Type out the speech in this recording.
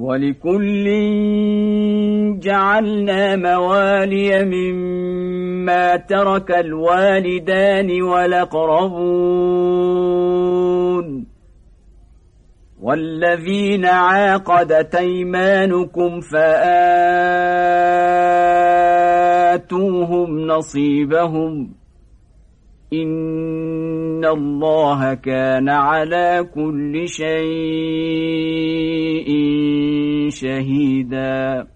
ولكل جعلنا موالي مما ترك الوالدان والأقربون. والذين عاقدت أيمانكم فآتوهم نصيبهم. إن الله كان على كل شيء شهيداً